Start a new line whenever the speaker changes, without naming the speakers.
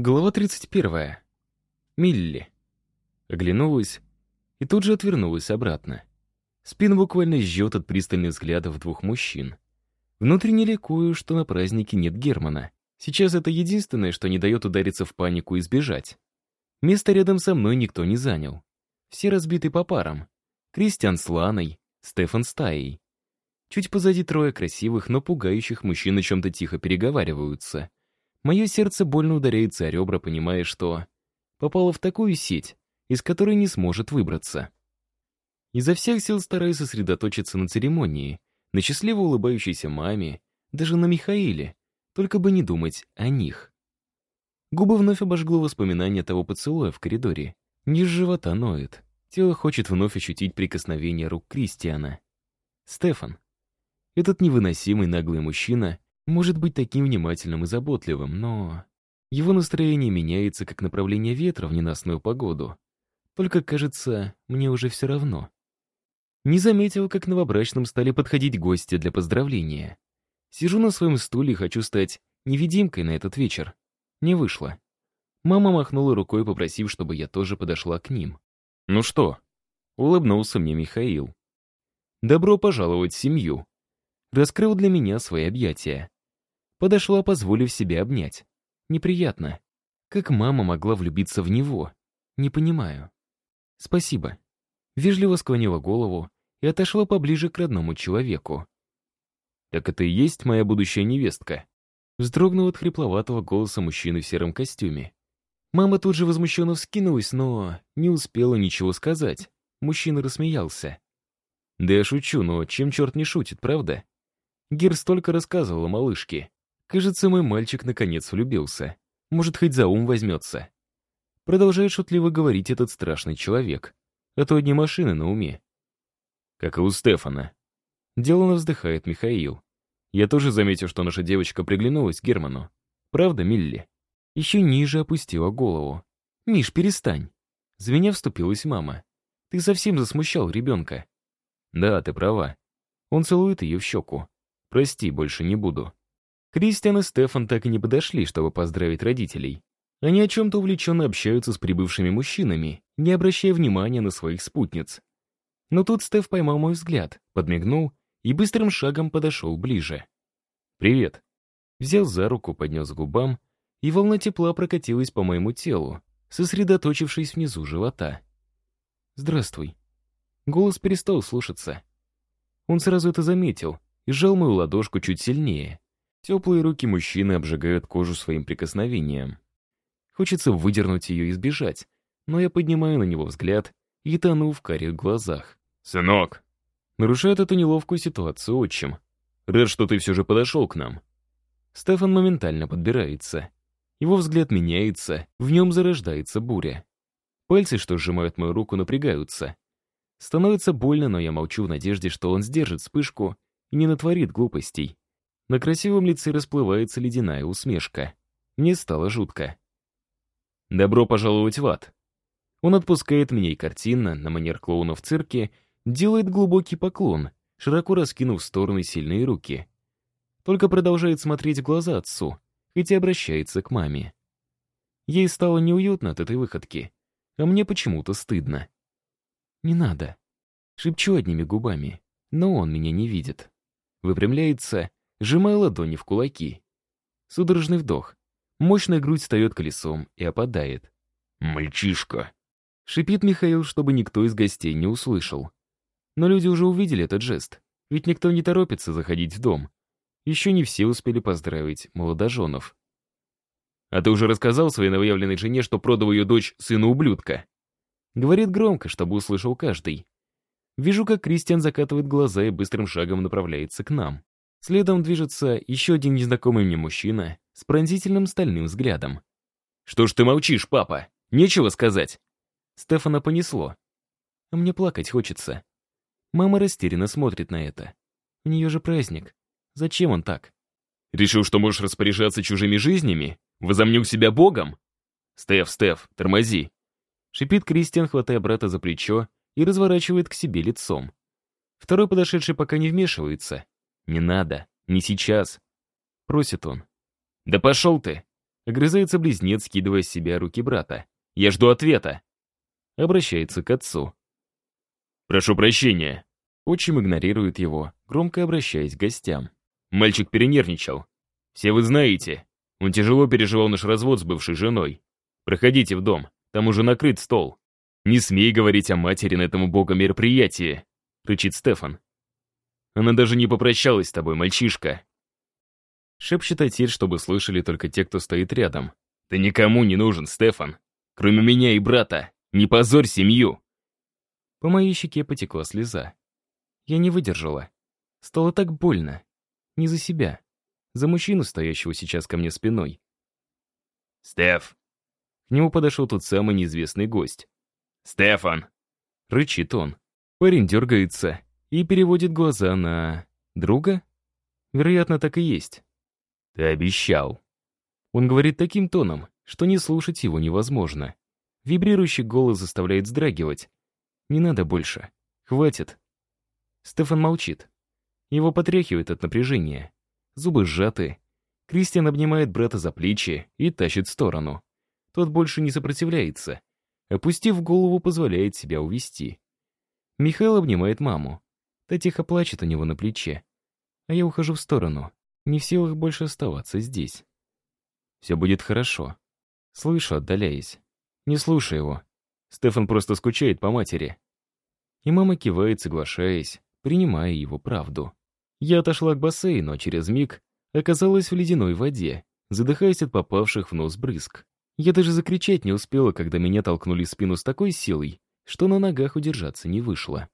Глава 31. Милли. Оглянулась и тут же отвернулась обратно. Спину буквально жжет от пристальных взглядов двух мужчин. Внутренне ликую, что на празднике нет Германа. Сейчас это единственное, что не дает удариться в панику и сбежать. Место рядом со мной никто не занял. Все разбиты по парам. Кристиан с Ланой, Стефан с Таей. Чуть позади трое красивых, но пугающих мужчин о чем-то тихо переговариваются. Мое сердце больно ударяется о ребра, понимая, что попало в такую сеть, из которой не сможет выбраться. Изо всех сил стараюсь сосредоточиться на церемонии, на счастливо улыбающейся маме, даже на Михаиле, только бы не думать о них. Губы вновь обожгло воспоминание того поцелуя в коридоре. Низ живота ноет. Тело хочет вновь ощутить прикосновение рук Кристиана. Стефан. Этот невыносимый наглый мужчина может быть таким внимательным и заботливым, но... Его настроение меняется, как направление ветра в ненастную погоду. Только, кажется, мне уже все равно. Не заметил, как новобрачным стали подходить гости для поздравления. Сижу на своем стуле и хочу стать невидимкой на этот вечер. Не вышло. Мама махнула рукой, попросив, чтобы я тоже подошла к ним. «Ну что?» — улыбнулся мне Михаил. «Добро пожаловать в семью!» Раскрыл для меня свои объятия. Подошла, позволив себе обнять. Неприятно. Как мама могла влюбиться в него? Не понимаю. Спасибо. Вежливо склонила голову и отошла поближе к родному человеку. «Так это и есть моя будущая невестка?» Вздрогнул от хрипловатого голоса мужчины в сером костюме. Мама тут же возмущенно вскинулась, но не успела ничего сказать. Мужчина рассмеялся. «Да я шучу, но чем черт не шутит, правда?» Гир столько рассказывала малышке. Кажется, мой мальчик наконец влюбился. Может, хоть за ум возьмется. Продолжает шутливо говорить этот страшный человек. А то одни машины на уме. Как и у Стефана. Делано вздыхает Михаил. Я тоже заметил, что наша девочка приглянулась Герману. Правда, Милли? Еще ниже опустила голову. «Миш, перестань!» Звеня вступилась мама. «Ты совсем засмущал ребенка». «Да, ты права». Он целует ее в щеку. «Прости, больше не буду». Кристиан и Стефан так и не подошли, чтобы поздравить родителей. Они о чем-то увлеченно общаются с прибывшими мужчинами, не обращая внимания на своих спутниц. Но тут Стеф поймал мой взгляд, подмигнул и быстрым шагом подошел ближе. «Привет». Взял за руку, поднес к губам, и волна тепла прокатилась по моему телу, сосредоточившись внизу живота. «Здравствуй». Голос перестал слушаться. Он сразу это заметил и сжал мою ладошку чуть сильнее. Теплые руки мужчины обжигают кожу своим прикосновением. Хочется выдернуть ее и сбежать, но я поднимаю на него взгляд и тону в карих глазах. «Сынок!» Нарушает эту неловкую ситуацию отчим. «Рад, что ты все же подошел к нам». Стефан моментально подбирается. Его взгляд меняется, в нем зарождается буря. Пальцы, что сжимают мою руку, напрягаются. Становится больно, но я молчу в надежде, что он сдержит вспышку и не натворит глупостей. На красивом лице расплывается ледяная усмешка. Мне стало жутко. «Добро пожаловать в ад!» Он отпускает меня и картинно, на манер клоуна в цирке, делает глубокий поклон, широко раскинув в стороны сильные руки. Только продолжает смотреть в глаза отцу, хоть и обращается к маме. Ей стало неуютно от этой выходки, а мне почему-то стыдно. «Не надо», — шепчу одними губами, но он меня не видит. Выпрямляется сжимая ладони в кулаки. Судорожный вдох. Мощная грудь встает колесом и опадает. «Мальчишка!» Шипит Михаил, чтобы никто из гостей не услышал. Но люди уже увидели этот жест, ведь никто не торопится заходить в дом. Еще не все успели поздравить молодоженов. «А ты уже рассказал своей новоявленной жене, что продал ее дочь сыну ублюдка?» Говорит громко, чтобы услышал каждый. Вижу, как Кристиан закатывает глаза и быстрым шагом направляется к нам. Следом движется еще один незнакомый мне мужчина с пронзительным стальным взглядом. «Что ж ты молчишь, папа? Нечего сказать!» Стефана понесло. А мне плакать хочется. Мама растерянно смотрит на это. У нее же праздник. Зачем он так? Решил, что можешь распоряжаться чужими жизнями? Возомнил себя богом? Стеф, Стеф, тормози. Шипит Кристиан, хватая брата за плечо и разворачивает к себе лицом. Второй подошедший пока не вмешивается, «Не надо, не сейчас», — просит он. «Да пошел ты!» Огрызается близнец, скидывая с себя руки брата. «Я жду ответа!» Обращается к отцу. «Прошу прощения!» Отчим игнорирует его, громко обращаясь к гостям. Мальчик перенервничал. «Все вы знаете, он тяжело переживал наш развод с бывшей женой. Проходите в дом, там уже накрыт стол. Не смей говорить о матери на этом убогом мероприятии», — рычит Стефан. «Она даже не попрощалась с тобой, мальчишка». Шепчет отец, чтобы слышали только те, кто стоит рядом. «Ты никому не нужен, Стефан. Кроме меня и брата. Не позорь семью!» По моей щеке потекла слеза. Я не выдержала. Стало так больно. Не за себя. За мужчину, стоящего сейчас ко мне спиной. «Стеф!» К нему подошел тот самый неизвестный гость. «Стефан!» Рычит он. Парень дергается и переводит глаза на... друга? Вероятно, так и есть. «Ты обещал». Он говорит таким тоном, что не слушать его невозможно. Вибрирующий голос заставляет вздрагивать. «Не надо больше. Хватит». Стефан молчит. Его потряхивает от напряжения. Зубы сжаты. Кристиан обнимает брата за плечи и тащит в сторону. Тот больше не сопротивляется. Опустив голову, позволяет себя увести. Михаил обнимает маму. Та тихо плачет у него на плече. А я ухожу в сторону. Не в силах больше оставаться здесь. Все будет хорошо. Слышу, отдаляясь. Не слушай его. Стефан просто скучает по матери. И мама кивает, соглашаясь, принимая его правду. Я отошла к бассейну, а через миг оказалась в ледяной воде, задыхаясь от попавших в нос брызг. Я даже закричать не успела, когда меня толкнули в спину с такой силой, что на ногах удержаться не вышло.